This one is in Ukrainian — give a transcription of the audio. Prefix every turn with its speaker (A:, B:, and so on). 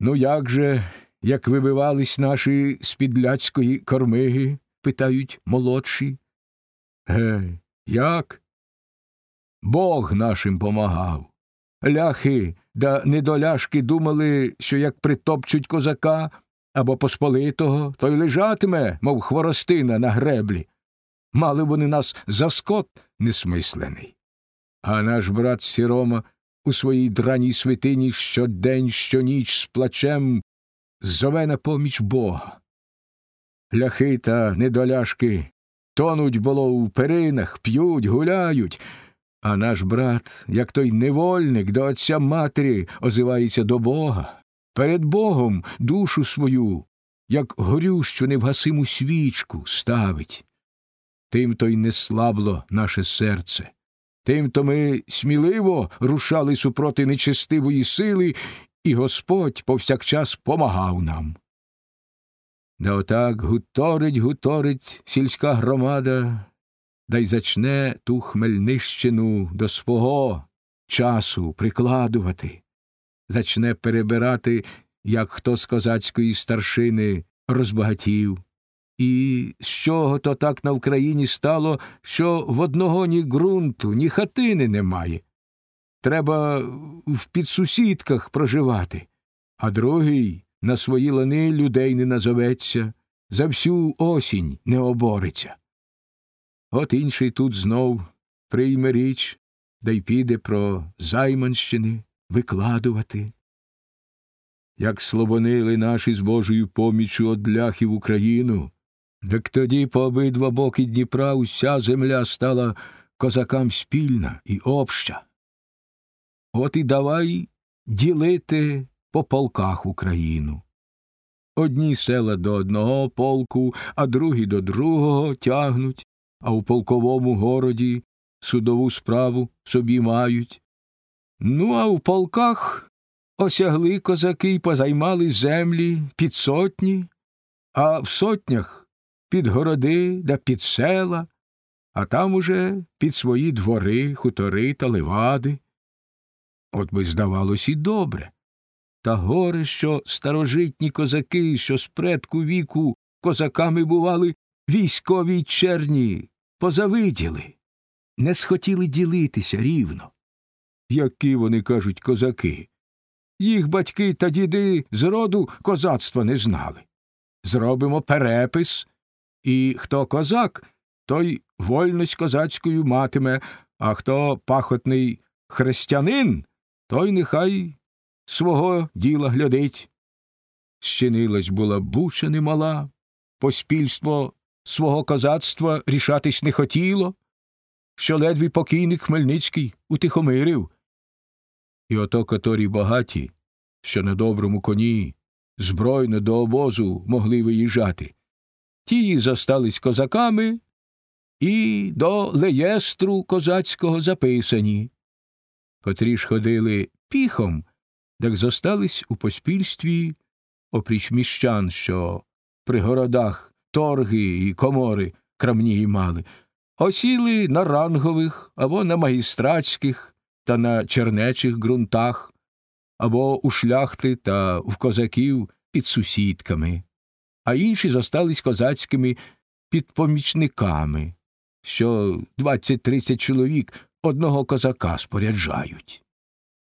A: Ну, як же, як вибивались наші з підляцької кормиги? питають молодші. Ге, як? Бог нашим помагав. Ляхи да недоляшки думали, що як притопчуть козака або посполитого, той лежатиме, мов хворостина на греблі. Мали вони нас за скот несмислений. А наш брат Сірома у своїй драній святині щодень, щоніч з плачем зове на поміч Бога. Ляхи та недоляшки тонуть, було, у перинах, п'ють, гуляють, а наш брат, як той невольник до отця матері, озивається до Бога. Перед Богом душу свою, як горющу невгасиму свічку, ставить. Тим то й не слабло наше серце. Тим то ми сміливо рушали супроти нечестивої сили, і Господь повсякчас помагав нам. Да отак гуторить, гуторить сільська громада, да й зачне ту Хмельнищину до свого часу прикладувати, зачне перебирати, як хто з козацької старшини розбагатів. І з чого то так на Вкраїні стало, що в одного ні ґрунту, ні хатини немає. Треба в підсусідках проживати, а другий на свої лани людей не назоветься, за всю осінь не обориться. От інший тут знов прийме річ, да й піде про займанщини викладувати. Як слобонили наші з Божою поміччю од ляхів Україну, так тоді по обидва боки Дніпра уся земля стала козакам спільна і обща. От і давай ділити по полках Україну. Одні села до одного полку, а другі до другого тягнуть, а у полковому городі судову справу собі мають. Ну, а у полках осягли козаки й позаймали землі під сотні, а в сотнях під городи да під села, а там уже під свої двори, хутори та левади. От би здавалось і добре. Та горе, що старожитні козаки, що з предку віку козаками бували військовій черні, позавиділи, не схотіли ділитися рівно. Які вони кажуть козаки? Їх батьки та діди зроду козацтва не знали. Зробимо перепис, і хто козак, той вольність козацькою матиме, а хто пахотний християнин, той нехай свого діла глядить. Щинилась була буча немала, поспільство свого козацтва рішатись не хотіло, що ледві покійник Хмельницький утихомирив. І ото которі багаті, що на доброму коні збройно до обозу могли виїжджати, ті зостались козаками і до леєстру козацького записані, котрі ж ходили піхом, так зостались у поспільстві опріч міщан, що при городах торги і комори крамнії мали, осіли на рангових або на магістратських та на чернечих ґрунтах, або у шляхти та в козаків під сусідками, а інші зостались козацькими підпомічниками, що двадцять тридцять чоловік одного козака споряджають.